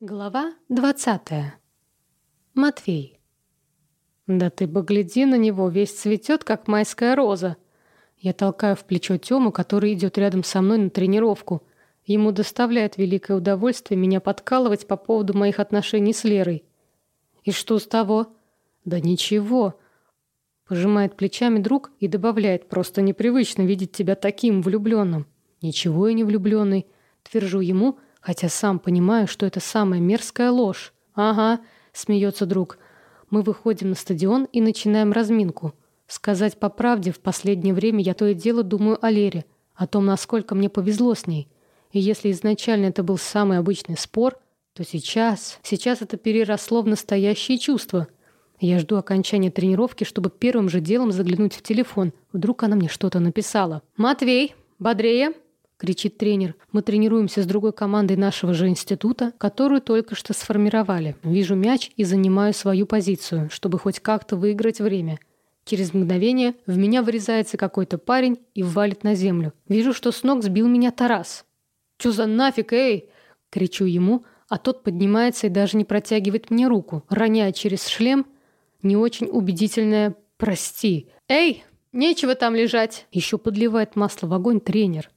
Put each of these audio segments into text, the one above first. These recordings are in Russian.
Глава двадцатая. Матвей. «Да ты погляди на него, весь цветет, как майская роза!» Я толкаю в плечо Тему, который идет рядом со мной на тренировку. Ему доставляет великое удовольствие меня подкалывать по поводу моих отношений с Лерой. «И что с того?» «Да ничего!» Пожимает плечами друг и добавляет, просто непривычно видеть тебя таким влюбленным. «Ничего я не влюбленный», твержу ему, хотя сам понимаю, что это самая мерзкая ложь. «Ага», — смеется друг. Мы выходим на стадион и начинаем разминку. Сказать по правде, в последнее время я то и дело думаю о Лере, о том, насколько мне повезло с ней. И если изначально это был самый обычный спор, то сейчас... Сейчас это переросло в настоящее чувство. Я жду окончания тренировки, чтобы первым же делом заглянуть в телефон. Вдруг она мне что-то написала. «Матвей, бодрее!» Кричит тренер. Мы тренируемся с другой командой нашего же института, которую только что сформировали. Вижу мяч и занимаю свою позицию, чтобы хоть как-то выиграть время. Через мгновение в меня врезается какой-то парень и валит на землю. Вижу, что с ног сбил меня Тарас. «Чё за нафиг, эй?» — кричу ему, а тот поднимается и даже не протягивает мне руку, роняя через шлем не очень убедительное «прости». «Эй, нечего там лежать!» Еще подливает масло в огонь тренер.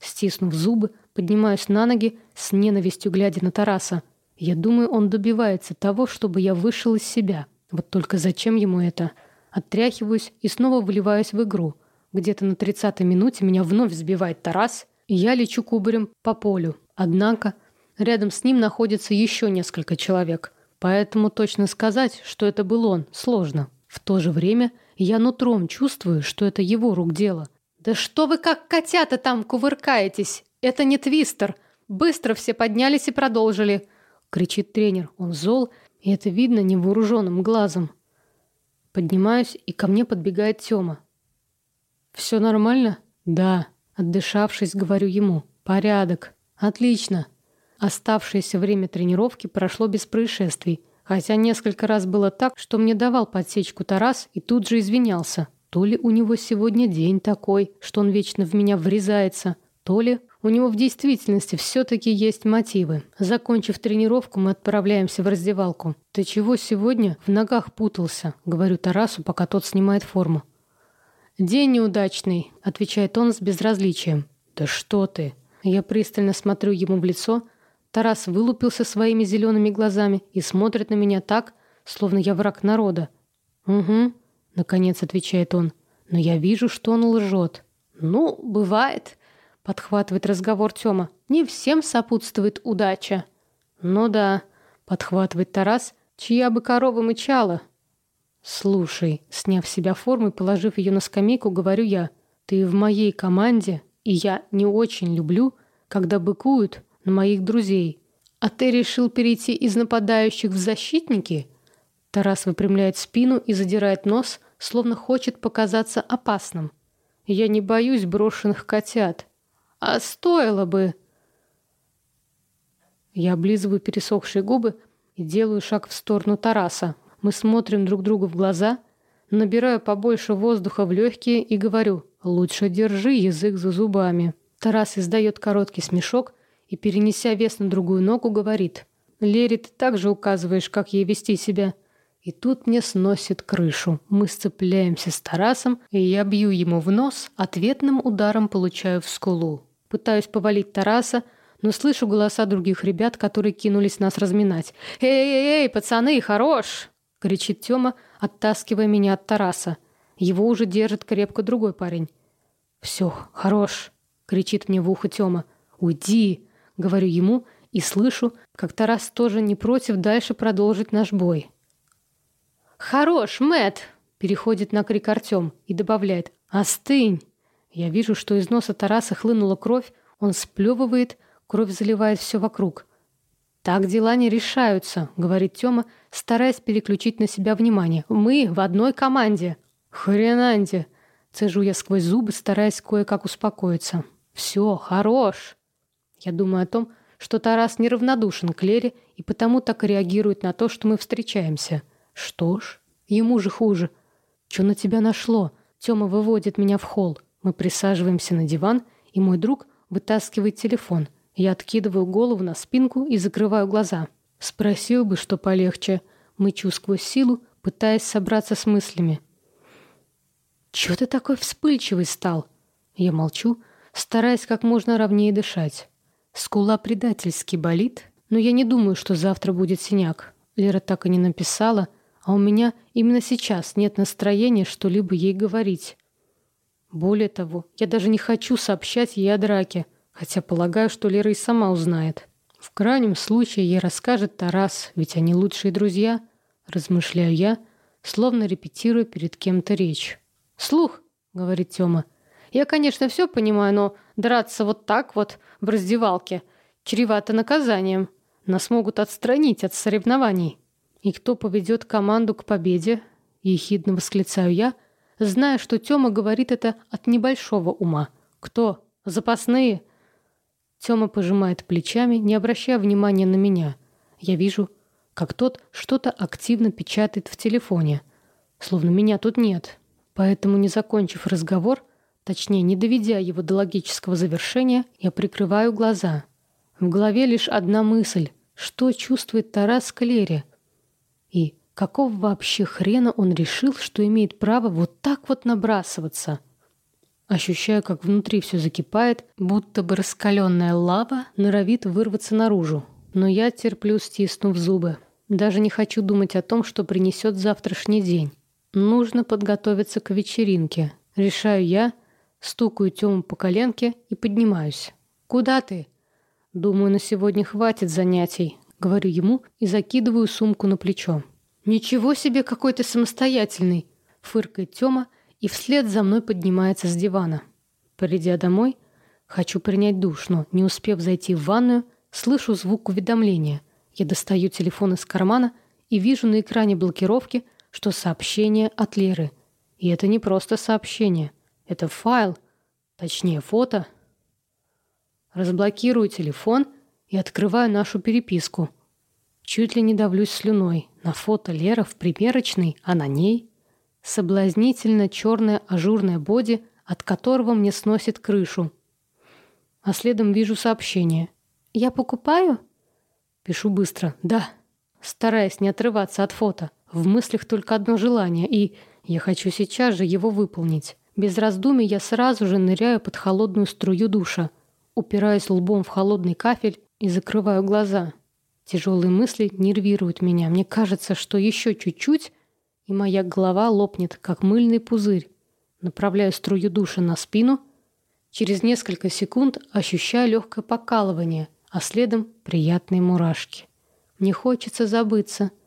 Стиснув зубы, поднимаюсь на ноги, с ненавистью глядя на Тараса. Я думаю, он добивается того, чтобы я вышел из себя. Вот только зачем ему это? Оттряхиваюсь и снова выливаюсь в игру. Где-то на 30-й минуте меня вновь сбивает Тарас, и я лечу кубарем по полю. Однако рядом с ним находится еще несколько человек. Поэтому точно сказать, что это был он, сложно. В то же время я нутром чувствую, что это его рук дело – «Да что вы как котята там кувыркаетесь? Это не твистер!» Быстро все поднялись и продолжили. Кричит тренер. Он зол, и это видно невооруженным глазом. Поднимаюсь, и ко мне подбегает Тёма. «Все нормально?» «Да». Отдышавшись, говорю ему. «Порядок. Отлично». Оставшееся время тренировки прошло без происшествий, хотя несколько раз было так, что мне давал подсечку Тарас и тут же извинялся. То ли у него сегодня день такой, что он вечно в меня врезается, то ли у него в действительности все-таки есть мотивы. Закончив тренировку, мы отправляемся в раздевалку. «Ты чего сегодня в ногах путался?» — говорю Тарасу, пока тот снимает форму. «День неудачный», — отвечает он с безразличием. «Да что ты!» Я пристально смотрю ему в лицо. Тарас вылупился своими зелеными глазами и смотрит на меня так, словно я враг народа. «Угу», Наконец отвечает он. Но я вижу, что он лжет. Ну, бывает. Подхватывает разговор Тёма. Не всем сопутствует удача. Ну да, подхватывает Тарас, чья бы корова мычала. Слушай, сняв с себя форму и положив ее на скамейку, говорю я. Ты в моей команде, и я не очень люблю, когда быкуют на моих друзей. А ты решил перейти из нападающих в защитники? Тарас выпрямляет спину и задирает нос, словно хочет показаться опасным. Я не боюсь брошенных котят. А стоило бы... Я облизываю пересохшие губы и делаю шаг в сторону Тараса. Мы смотрим друг другу в глаза, набираю побольше воздуха в легкие и говорю «Лучше держи язык за зубами». Тарас издает короткий смешок и, перенеся вес на другую ногу, говорит «Лере, ты также указываешь, как ей вести себя». И тут мне сносит крышу. Мы сцепляемся с Тарасом, и я бью ему в нос, ответным ударом получаю в скулу. Пытаюсь повалить Тараса, но слышу голоса других ребят, которые кинулись нас разминать. «Эй-эй-эй, пацаны, хорош!» — кричит Тёма, оттаскивая меня от Тараса. Его уже держит крепко другой парень. «Все, хорош!» — кричит мне в ухо Тёма. «Уйди!» — говорю ему и слышу, как Тарас тоже не против дальше продолжить наш бой. «Хорош, Мэт! переходит на крик Артем и добавляет «Остынь!». Я вижу, что из носа Тараса хлынула кровь, он сплевывает, кровь заливает все вокруг. «Так дела не решаются», — говорит Тёма, стараясь переключить на себя внимание. «Мы в одной команде». «Хренанде!» — цежу я сквозь зубы, стараясь кое-как успокоиться. «Все, хорош!» Я думаю о том, что Тарас неравнодушен к Лере и потому так реагирует на то, что мы встречаемся — что ж, ему же хуже. Что на тебя нашло? Тёма выводит меня в холл. Мы присаживаемся на диван, и мой друг вытаскивает телефон. Я откидываю голову на спинку и закрываю глаза. Спросил бы, что полегче. Мычу сквозь силу, пытаясь собраться с мыслями. «Чё ты такой вспыльчивый стал?» Я молчу, стараясь как можно ровнее дышать. Скула предательски болит, но я не думаю, что завтра будет синяк. Лера так и не написала, а у меня именно сейчас нет настроения что-либо ей говорить. Более того, я даже не хочу сообщать ей о драке, хотя полагаю, что Лера и сама узнает. В крайнем случае ей расскажет Тарас, ведь они лучшие друзья, размышляю я, словно репетируя перед кем-то речь. «Слух», — говорит Тёма. «Я, конечно, все понимаю, но драться вот так вот в раздевалке чревато наказанием. Нас могут отстранить от соревнований. И кто поведет команду к победе?» Ехидно восклицаю я, зная, что Тёма говорит это от небольшого ума. «Кто? Запасные?» Тёма пожимает плечами, не обращая внимания на меня. Я вижу, как тот что-то активно печатает в телефоне. Словно меня тут нет. Поэтому, не закончив разговор, точнее, не доведя его до логического завершения, я прикрываю глаза. В голове лишь одна мысль. Что чувствует Тарас к? Какого вообще хрена он решил, что имеет право вот так вот набрасываться? Ощущаю, как внутри все закипает, будто бы раскаленная лава норовит вырваться наружу. Но я терплю, стиснув зубы. Даже не хочу думать о том, что принесет завтрашний день. Нужно подготовиться к вечеринке. Решаю я, стукаю Тему по коленке и поднимаюсь. «Куда ты?» «Думаю, на сегодня хватит занятий», — говорю ему и закидываю сумку на плечо. «Ничего себе, какой ты самостоятельный!» — фыркает Тёма и вслед за мной поднимается с дивана. Придя домой, хочу принять душ, но, не успев зайти в ванную, слышу звук уведомления. Я достаю телефон из кармана и вижу на экране блокировки — что сообщение от Леры. И это не просто сообщение. Это файл, точнее фото. Разблокирую телефон и открываю нашу переписку. Чуть ли не давлюсь слюной. На фото Лера в примерочной, а на ней соблазнительно черное ажурное боди, от которого мне сносит крышу. А следом вижу сообщение. «Я покупаю?» Пишу быстро «Да», стараясь не отрываться от фото. В мыслях только одно желание, и я хочу сейчас же его выполнить. Без раздумий я сразу же ныряю под холодную струю душа, упираюсь лбом в холодный кафель и закрываю глаза. Тяжелые мысли нервируют меня. Мне кажется, что еще чуть-чуть, и моя голова лопнет, как мыльный пузырь. Направляю струю душа на спину. Через несколько секунд ощущаю легкое покалывание, а следом приятные мурашки. Мне хочется забыться —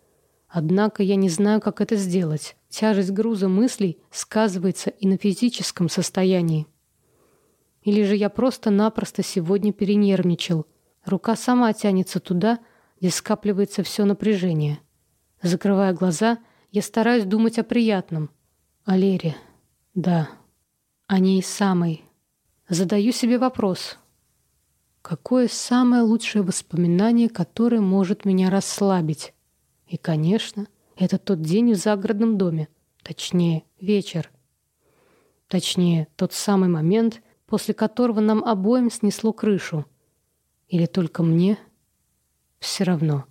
Однако я не знаю, как это сделать. Тяжесть груза мыслей сказывается и на физическом состоянии. Или же я просто-напросто сегодня перенервничал. Рука сама тянется туда, где скапливается все напряжение. Закрывая глаза, я стараюсь думать о приятном. О Лере. Да. О ней самой. Задаю себе вопрос. Какое самое лучшее воспоминание, которое может меня расслабить? И, конечно, это тот день в загородном доме. Точнее, вечер. Точнее, тот самый момент, после которого нам обоим снесло крышу. Или только мне? Все равно.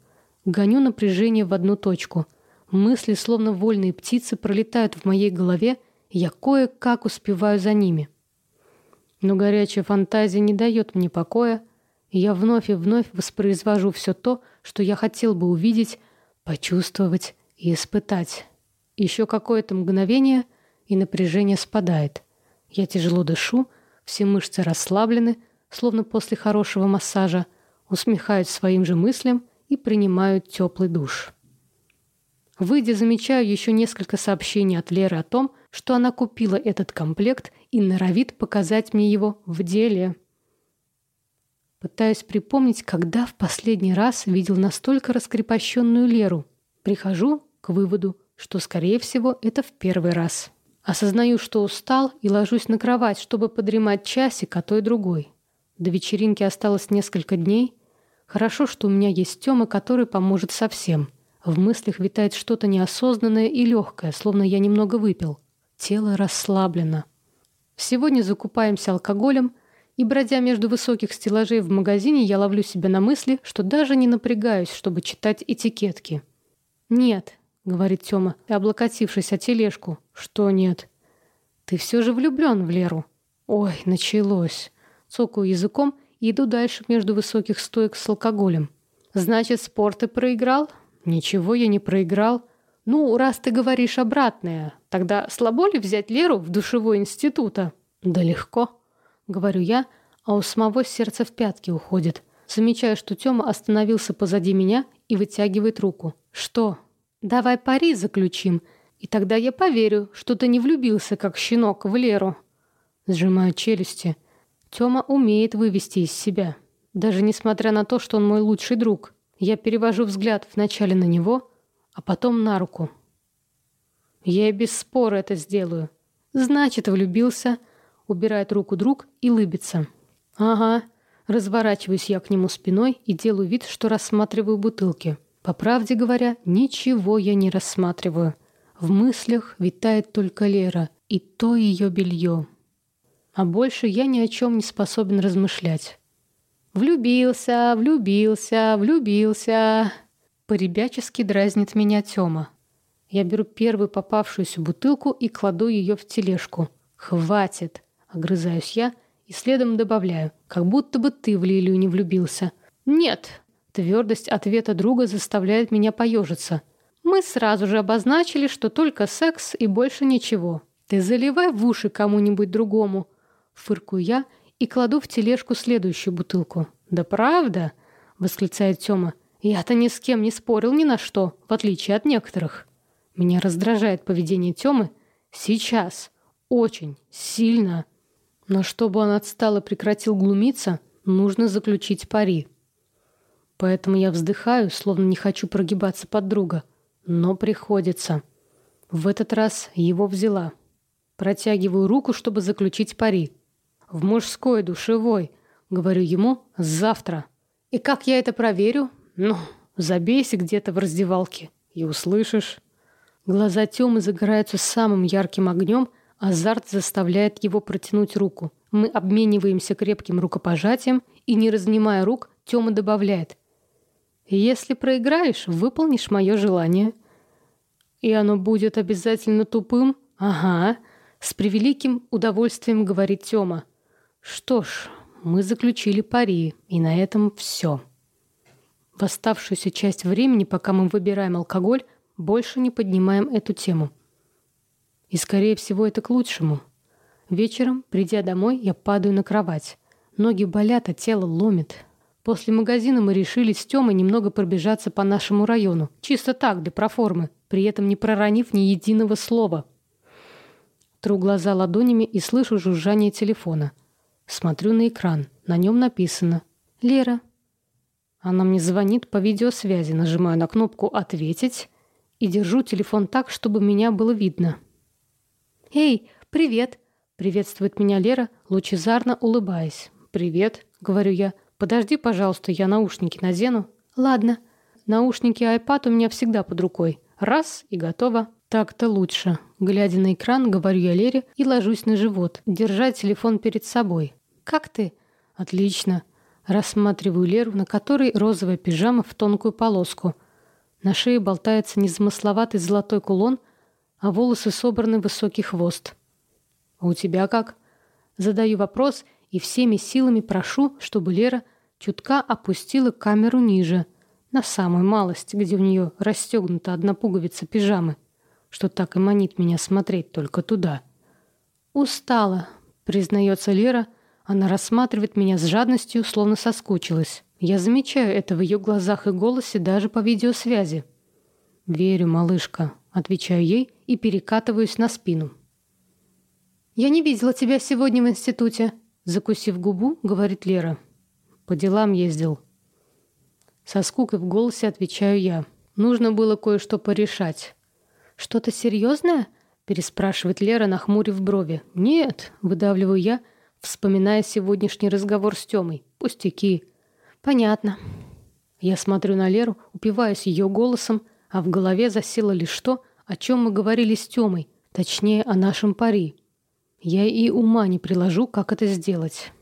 Гоню напряжение в одну точку. Мысли, словно вольные птицы, пролетают в моей голове, я кое-как успеваю за ними. Но горячая фантазия не дает мне покоя, и я вновь и вновь воспроизвожу все то, что я хотел бы увидеть, почувствовать и испытать. Еще какое-то мгновение, и напряжение спадает. Я тяжело дышу, все мышцы расслаблены, словно после хорошего массажа, усмехаюсь своим же мыслям и принимаю теплый душ. Выйдя, замечаю еще несколько сообщений от Леры о том, что она купила этот комплект и норовит показать мне его в деле. Пытаюсь припомнить, когда в последний раз видел настолько раскрепощенную Леру. Прихожу к выводу, что, скорее всего, это в первый раз. Осознаю, что устал, и ложусь на кровать, чтобы подремать часик, а то и другой. До вечеринки осталось несколько дней. Хорошо, что у меня есть Тёма, который поможет совсем. В мыслях витает что-то неосознанное и легкое, словно я немного выпил. Тело расслаблено. Сегодня закупаемся алкоголем И бродя между высоких стеллажей в магазине, я ловлю себя на мысли, что даже не напрягаюсь, чтобы читать этикетки. «Нет», — говорит Тёма, облокотившись о тележку. «Что нет?» «Ты все же влюблен в Леру». «Ой, началось». Цокаю языком иду дальше между высоких стоек с алкоголем. «Значит, спорт ты проиграл?» «Ничего я не проиграл». «Ну, раз ты говоришь обратное, тогда слабо ли взять Леру в душевой института?» «Да легко». Говорю я, а у самого сердце в пятки уходит. Замечаю, что Тёма остановился позади меня и вытягивает руку. «Что? Давай пари заключим, и тогда я поверю, что ты не влюбился, как щенок, в Леру». Сжимаю челюсти. Тёма умеет вывести из себя. Даже несмотря на то, что он мой лучший друг. Я перевожу взгляд вначале на него, а потом на руку. Я и без спора это сделаю. Значит, влюбился, убирает руку друг и лыбится. Ага. Разворачиваюсь я к нему спиной и делаю вид, что рассматриваю бутылки. По правде говоря, ничего я не рассматриваю. В мыслях витает только Лера и то ее белье. А больше я ни о чем не способен размышлять. «Влюбился, влюбился, влюбился!» Поребячески дразнит меня Тёма. Я беру первую попавшуюся бутылку и кладу ее в тележку. «Хватит!» Огрызаюсь я и следом добавляю, как будто бы ты в Лилию не влюбился. Нет. Твердость ответа друга заставляет меня поежиться. Мы сразу же обозначили, что только секс и больше ничего. Ты заливай в уши кому-нибудь другому. Фыркую я и кладу в тележку следующую бутылку. Да правда? Восклицает Тёма. Я-то ни с кем не спорил ни на что, в отличие от некоторых. Меня раздражает поведение Тёмы сейчас. Очень сильно. Но чтобы он отстал и прекратил глумиться, нужно заключить пари. Поэтому я вздыхаю, словно не хочу прогибаться под друга. Но приходится. В этот раз его взяла. Протягиваю руку, чтобы заключить пари. В мужской душевой, говорю ему, завтра. И как я это проверю? Ну, забейся где-то в раздевалке и услышишь. Глаза Тёмы загораются самым ярким огнем, Азарт заставляет его протянуть руку. Мы обмениваемся крепким рукопожатием, и, не разнимая рук, Тёма добавляет. «Если проиграешь, выполнишь мое желание». «И оно будет обязательно тупым?» «Ага», — с превеликим удовольствием говорит Тёма. «Что ж, мы заключили пари, и на этом все». В оставшуюся часть времени, пока мы выбираем алкоголь, больше не поднимаем эту тему. И, скорее всего, это к лучшему. Вечером, придя домой, я падаю на кровать. Ноги болят, а тело ломит. После магазина мы решили с Тёмой немного пробежаться по нашему району. Чисто так, для проформы, при этом не проронив ни единого слова. Тру глаза ладонями и слышу жужжание телефона. Смотрю на экран. На нем написано «Лера». Она мне звонит по видеосвязи, нажимаю на кнопку «Ответить» и держу телефон так, чтобы меня было видно. «Эй, привет!» — приветствует меня Лера, лучезарно улыбаясь. «Привет», — говорю я. «Подожди, пожалуйста, я наушники надену». «Ладно». Наушники и айпад у меня всегда под рукой. Раз — и готово. Так-то лучше. Глядя на экран, говорю я Лере и ложусь на живот, держа телефон перед собой. «Как ты?» «Отлично». Рассматриваю Леру, на которой розовая пижама в тонкую полоску. На шее болтается незамысловатый золотой кулон, а волосы собраны в высокий хвост. «А у тебя как?» Задаю вопрос и всеми силами прошу, чтобы Лера чутка опустила камеру ниже, на самую малость, где у нее расстегнута одна пуговица пижамы, что так и манит меня смотреть только туда. «Устала», — признается Лера, она рассматривает меня с жадностью, словно соскучилась. Я замечаю это в ее глазах и голосе даже по видеосвязи. «Верю, малышка», — отвечаю ей и перекатываюсь на спину. «Я не видела тебя сегодня в институте», — закусив губу, говорит Лера. «По делам ездил». Со скукой в голосе отвечаю я. Нужно было кое-что порешать. «Что-то серьезное?» — переспрашивает Лера, нахмурив брови. «Нет», — выдавливаю я, вспоминая сегодняшний разговор с Тёмой. «Пустяки». «Понятно». Я смотрю на Леру, упиваюсь ее голосом, а в голове засело лишь то, о чем мы говорили с Тёмой, точнее, о нашем пари. Я и ума не приложу, как это сделать.